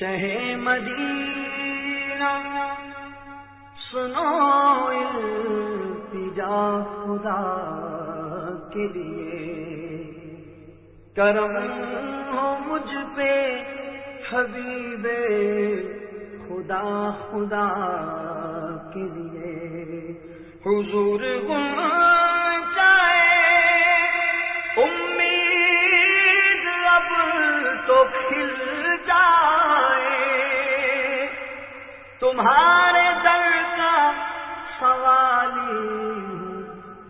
شہ مدینہ۔ سنو التجا خدا کے لیے۔ کرم ہو مجھ پہ حبیب خدا خدا کے لیے۔ حضور چاہے، امید اب تو تمہارے در کا سوالی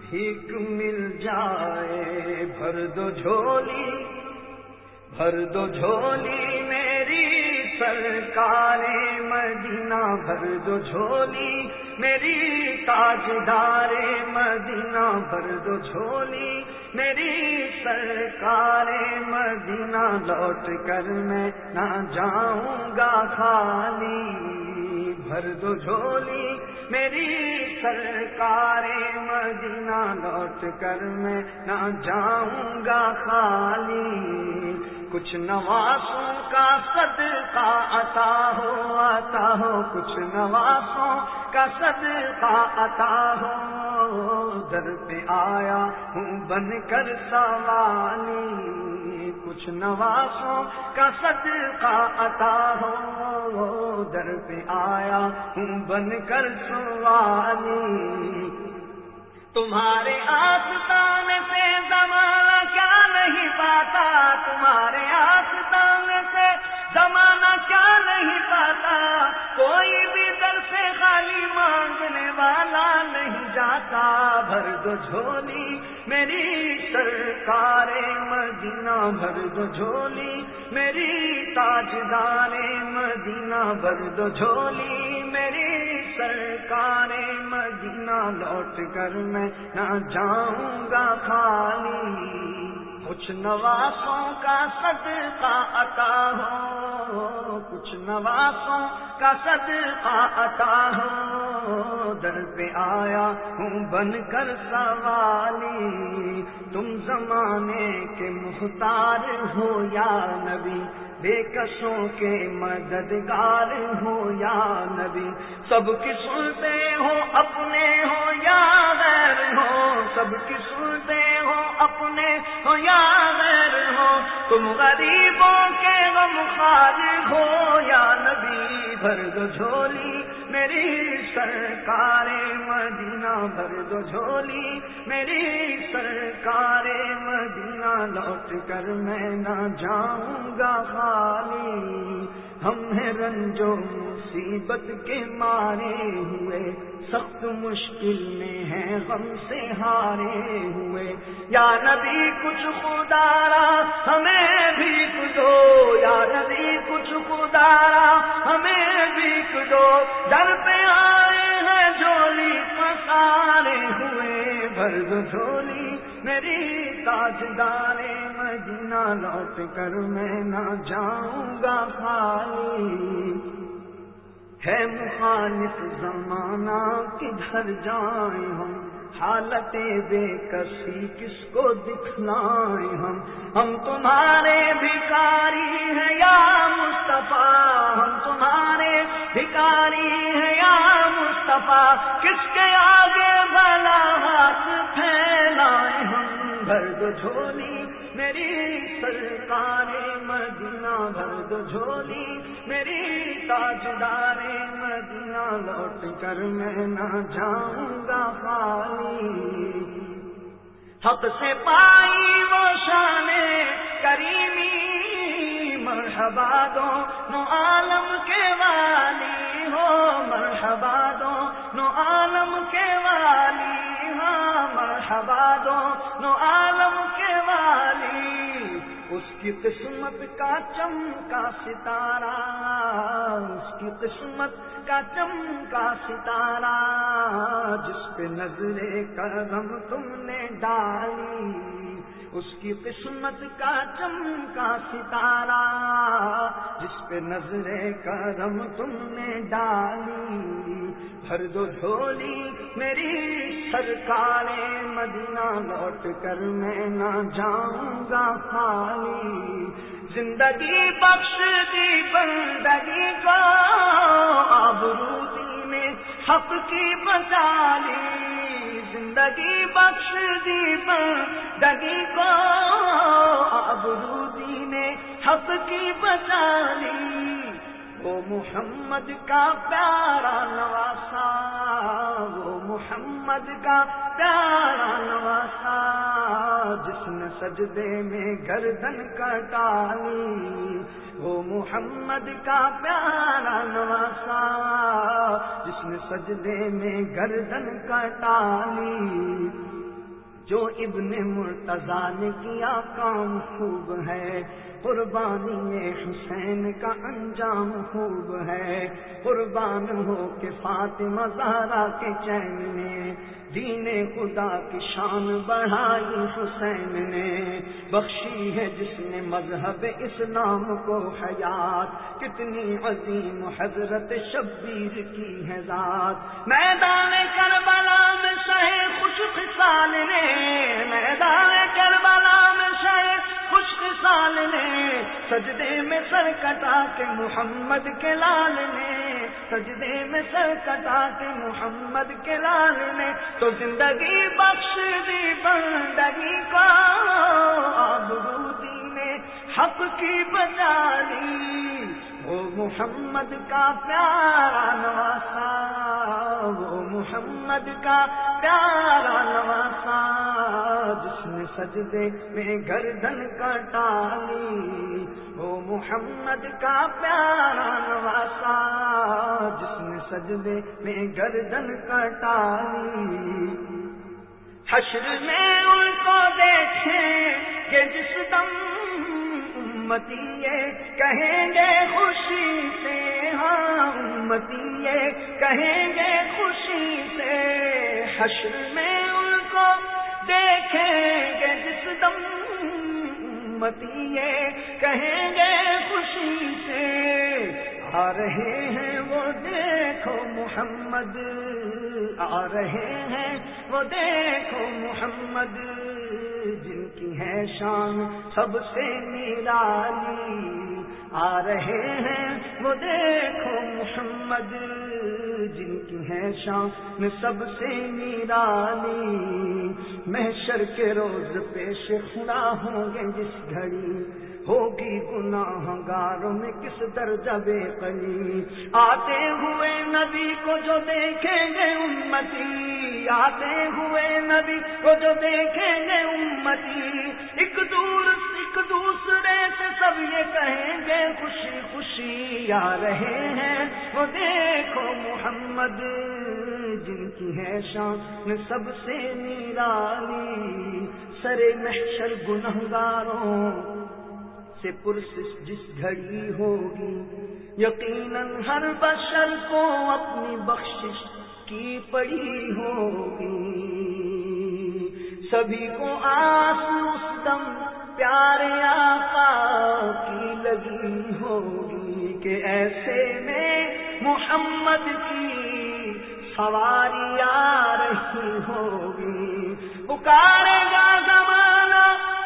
بھیک مل جائے، بھر دو جھولی، بھر دو جھولی میری سرکار مدینہ، بھر دو جھولی میری تاجدار مدینہ، بھر دو جھولی میری سرکار مدینہ۔ لوٹ کر میں نہ جاؤں گا خالی۔ بھر دو جھولی میری سرکار مدینہ لوٹ کر میں نہ جاؤں گا خالی۔ کچھ نوازوں کا صدقہ عطا ہو آتا ہو کچھ نوازوں کا صدقہ عطا ہو در پہ آیا ہوں بن کر سوالی۔ کچھ نوازوں کا صدقہ عطا ہو، در پہ آیا ہوں بن کر سوالی تمہارے آستان سے زمانہ کیا نہیں پاتا؟ تمہارے آستان سے زمانہ کیا نہیں پاتا؟ کوئی بھی جاتا، بھر دو جھولی، میری سرکار مدینہ، بھر دو جھولی، میری تاجدار مدینہ، بھر دو جھولی، میری سرکار مدینہ، لوٹ کر میں نہ جاؤں گا خالی۔ کچھ نواسوں کا صدقہ عطا ہو، کچھ نواسوں کا صدقہ عطا ہو۔ در پہ آیا ہوں بن کر سوالی۔ تم زمانے کے محتار ہو یا نبی؟ بے کسوں کے مددگار ہو یا نبی؟ سب کی سنتے ہو اپنے ہو یا غیر ہو؟ سب کی سنتے ہو اپنے ہو یا غیر ہو؟ تم غریبوں کے غم خار ہو یا نبی؟ بھر دو جھولی میری سرکار مدینہ بھر دو جھولی میری سرکار مدینہ لوٹ کر میں نہ جاؤں گا خالی۔ ہم ہیں رنجو مصیبت کے مارے ہوئے، سخت مشکل میں ہیں غم سے ہارے ہوئے۔ یا نبی، کچھ خدارا ہمیں بھی دو۔ یا نبی، کچھ خدارا ہمیں بھی دو۔ در پہ پسارے ہوئے بھر دو جھولی میری تاجدار مدینہ لوٹ کر میں نہ جاؤں گا خالی۔ ہے مخالف زمانہ، کدھر جائیں ہم؟ حالت بے کسی، کس کو دکھلائیں ہم؟ ہم تمہارے بھکاری ہیں یا مصطفیٰ؟ ہم تمہارے بھکاری ہیں یا مصطفیٰ؟ کس کے ہاتھ پھیلائیں ہم بھر دو جھولی، میری سرکار مدینہ بھر دو جھولی، میری تاجدار مدینہ لوٹ کر میں نہ جاؤں گا خالی۔ حق سے پائی وہ شان کریمی، مرحبا دو نو عالم کے والی ہو، مرحبا دو نو عالم کے والی۔ مرحبا دو، نو عالم کے والی، اس کی قسمت کا چمکا ستارہ، اس کی قسمت کا چمکا ستارہ، جس پہ نظر کرم تم نے ڈالی۔ اس کی قسمت کا چمکا ستارہ جس پہ نظر کرم تم نے ڈالی۔ ہر دو جھولی میری سرکار مدینہ لوٹ کر میں نہ جاؤں گا خالی۔ زندگی بخش دی بندگی کو اب دی میں حق کی بچالی زندگی بخش دی بندگی وہ محمد کا پیارا نواسا، وہ محمد کا پیارا نواسا جس نے سجدے میں گردن کٹالی وہ محمد کا پیارا نواسا جس نے سجدے میں گردن کٹالی جو ابن مرتضا نے کیا کام خوب ہے، قربانی حسین کا انجام خوب ہے۔ قربان ہو کے فاطمہ زہرا کے چین نے، دین خدا کی شان بڑھائی حسین نے۔ بخشی ہے جس نے مذہب اسلام کو حیات، کتنی عظیم حضرت شبیر کی ہے ذات۔ میدان کربلا سجدے میں سر کٹا کے محمد کے لال نے، سجدے میں سر کٹا کے محمد کے لال نے۔ تو زندگی بخش دی بندگی کو آبرودی نے حق کی بچالی وہ محمد کا پیارا نواسا، وہ محمد کا پیارا نواسا جس نے سجدے میں گردن کٹالی وہ محمد کا پیارا نواسا جس نے سجدے میں گردن کٹالی حشر میں ان کو دیکھیں کہ جس دم امتی کہیں گے خوشی سے ہاں امتی کہیں گے حشر میں ان کو دیکھیں گے جس دم امتی کہیں گے خوشی سے، آ رہے ہیں وہ دیکھو محمد، آ رہے ہیں وہ دیکھو محمد، جن کی ہے شان سب سے نیرالی آ رہے ہیں وہ دیکھو محمد۔ جن کی ہے شان سب سے نیرالی محشر کے روز پیش خدا ہوں گے جس گھڑی ہوگی گناہ گاروں میں کس درجہ بے قلی؟ آتے ہوئے نبی کو جو دیکھیں گے امتی، آتے ہوئے نبی کو جو دیکھیں گے امتی۔ ایک دور ایک دوسرے سے سب یہ کہیں خوشی آ رہے ہیں۔ وہ دیکھو محمد، جن کی ہے شان سب سے نیرالی سرے محشر گنہگاروں سے پرسش جس گھڑی ہوگی۔ یقیناً ہر بشر کو اپنی بخشش کی پڑی ہوگی۔ سبھی کو آس دم پیارے آقا کی لگی ہوگی۔ کہ ایسے میں محمد کی سواری آ رہی ہوگی۔ پکارے گا زمانہ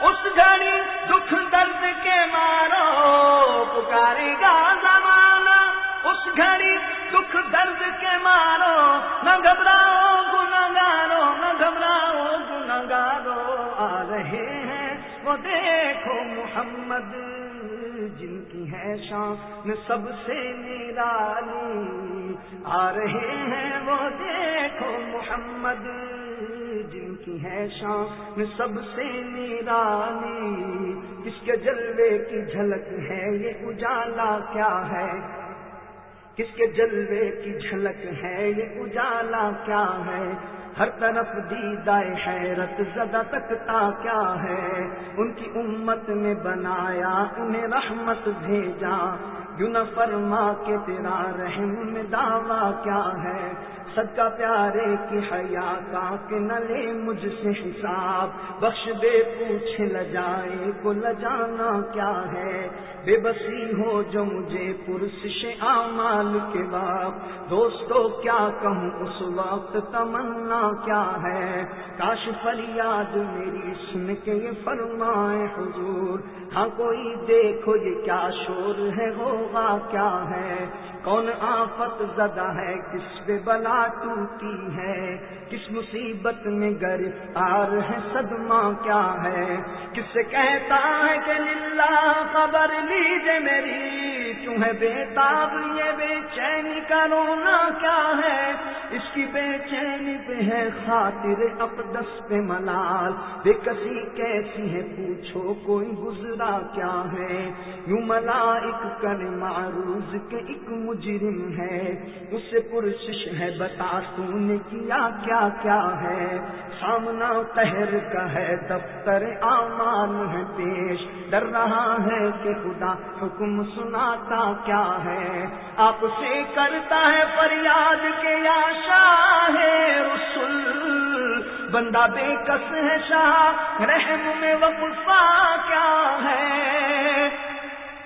اس گھڑی دکھ درد کے مارو۔ پکارے گا زمانہ اس گھڑی دکھ درد کے مارو۔ نہ گھبراؤ گنگارو نہ گھبراؤ گنگارو آ رہے ہیں وہ دیکھو محمد، جن کی ہے شان سب سے نرالی۔ آ رہے ہیں وہ دیکھو محمد، جن کی ہے شان سب سے نرالی۔ کس کے جلوے کی جھلک ہے یہ اجالا کیا ہے؟ کس کے جلوے کی جھلک ہے یہ اجالا کیا ہے؟ ہر طرف دیدائے حیرت زدہ تکتا کیا ہے؟ ان کی امت نے بنایا، انہیں رحمت بھیجا۔ یوں نہ فرما کے تیرا رحم میں دعویٰ کیا ہے؟ سب کا پیارے کی حیا کا کہ نہ لے مجھ سے حساب۔ بخش دے پوچھ لجائے کو لجانا کیا ہے۔ بے بسی ہو جو مجھے پرسش اعمال کے باپ۔ دوستو کیا کہوں اس وقت تمنا کیا ہے۔ کاش فریاد میری سن کے یہ فرمائے حضور۔ ہاں کوئی دیکھو یہ کیا شور ہے، ہوگا کیا ہے۔ کون آفت زدہ ہے؟ کس پہ بلا ٹوٹی ہے؟ کس مصیبت میں گرفتار ہے؟ صدمہ کیا ہے؟ کس سے کہتا ہے کہ للہ خبر لیجیے میری تمہیں بے تاب؟ یہ بے چینی کا رونا کیا ہے؟ اس کی بے چینی پہ ہے خاطر اقدس پہ ملال۔ بے کسی کیسی ہے پوچھو کوئی گزرا کیا ہے۔ یوں ملائک کر معروض کے ایک مجرم ہے۔ اس سے پرشش ہے بتا تو نے کیا کیا کیا ہے۔ سامنا تہر کا ہے دفتر آمان ہے پیش۔ ڈر رہا ہے کہ خدا حکم سناتا کیا ہے۔ آپ سے کرتا ہے فریاد کے یا شاہ رسول، بندہ بے کس ہے شاہ، رحم میں وقفا کیا ہے؟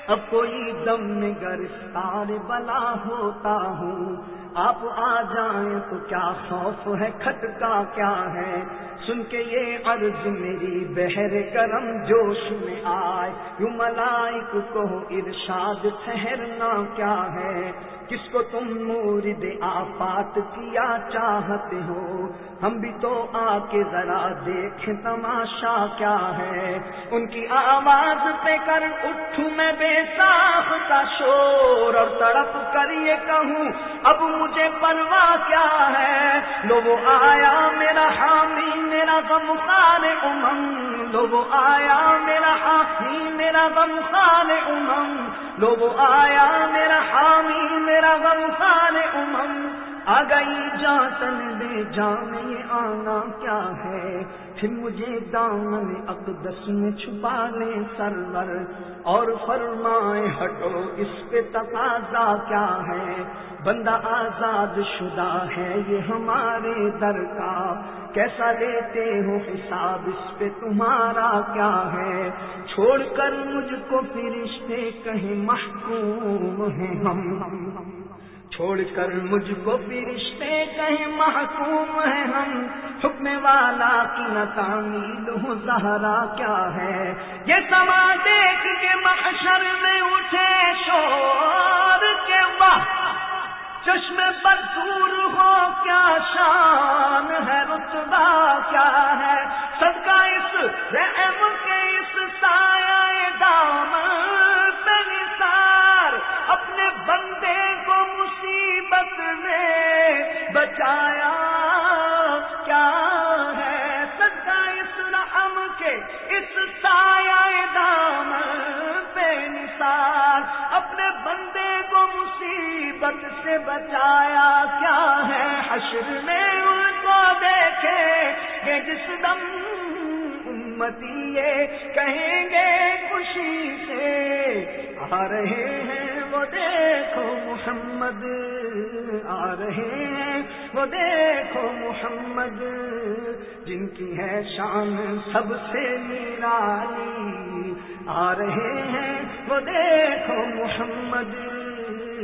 اب کوئی دم میں گرفتار بلا ہوتا ہوں، آپ آ جائیں تو کیا خوف ہے، کھٹکا کیا ہے؟ سن کے یہ عرض میری بہر کرم، جوش میں آئے، یوں ملائک کو ارشاد ٹھہرنا کیا ہے؟ کس کو تم مورد آفات کیا چاہتے ہو؟ ہم بھی تو آ کے ذرا دیکھ، تماشا کیا ہے؟ ان کی آواز پہ کر اٹھوں میں بے صاف کا شور اور تڑپ کر یہ کہوں، اب مجھے پروا کیا ہے؟ لو وہ آیا میرا حامی، میرا غم خان لوگو وہ آیا میرا حامی، میرا غم خان امم۔ لوگو آیا میرا حامی، میرا غم خان امم۔ آ گئی جاتن بے جان، یہ آنا کیا ہے؟ پھر مجھے دامن اقدس میں چھپا لے سرور اور فرمائے، ہٹو اس پہ تقاضا کیا ہے؟ بندہ آزاد شدہ ہے یہ ہمارے در کا۔ کیسا لیتے ہو حساب؟ اس پہ تمہارا کیا ہے؟ چھوڑ کر مجھ کو فرشتے کہیں محکوم ہیں ہم۔ چھوڑ کر مجھ کو فرشتے کہیں محکوم ہے ہم۔ حکم والا کی نہ تعمیل ہوں زہرا کیا ہے؟ یہ سما دیکھ کے محشر میں اٹھے شور کے وقت چشم پر دور ہو کیا شان ہے؟ رتبہ کیا ہے؟ سب کا اس رحم کے حشر میں ان کو دیکھے کہ جس دم امتی یہ کہیں گے خوشی سے آ رہے ہیں وہ دیکھو محمد، آ رہے ہیں وہ دیکھو محمد۔ جن کی ہے شان سب سے نرالی آ رہے ہیں وہ دیکھو محمد۔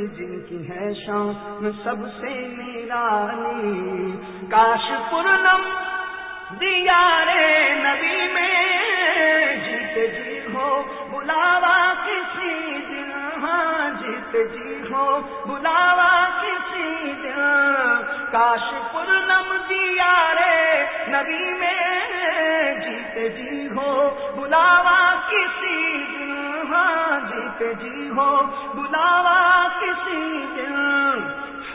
جن کی ہے شان سب سے نرالی کاش پورنم دیا رے نبی میں جیت جی ہو، بلاوا کسی دن ہاں جیت جی ہو، بلاوا کسی دن کاش پورنم دیا رے نبی میں جیت جی ہو، بلاوا کسی دن ہاں جیت جی ہو، بلاوا کسی دن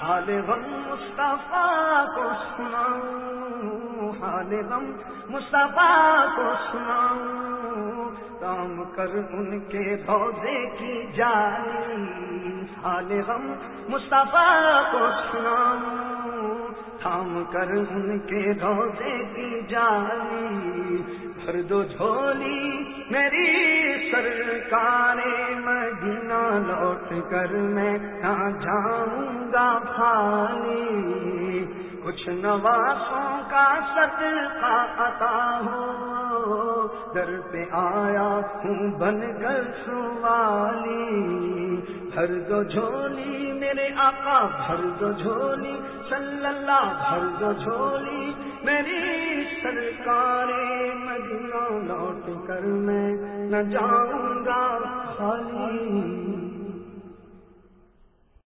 حال غم مصطفیٰ کو سناؤں، حال غم مصطفیٰ کو سناؤں، کام کر ان کے روزے کی جانی، حال غم مصطفیٰ کو سناؤں تھام کر ان کے روزے کی جانی، بھر دو جھولی میری سرکار مدینہ لوٹ کر میں نہ جاؤں گا خالی؟ کچھ نواسوں کا صدقہ عطا ہو، در پہ آیا ہوں بن کر سوالی۔ بھر دو جھولی میرے آقا، بھر دو جھولی صلی اللہ، بھر دو جھولی میری سرکار مدینہ لوٹ کر میں نہ جاؤں گا خالی۔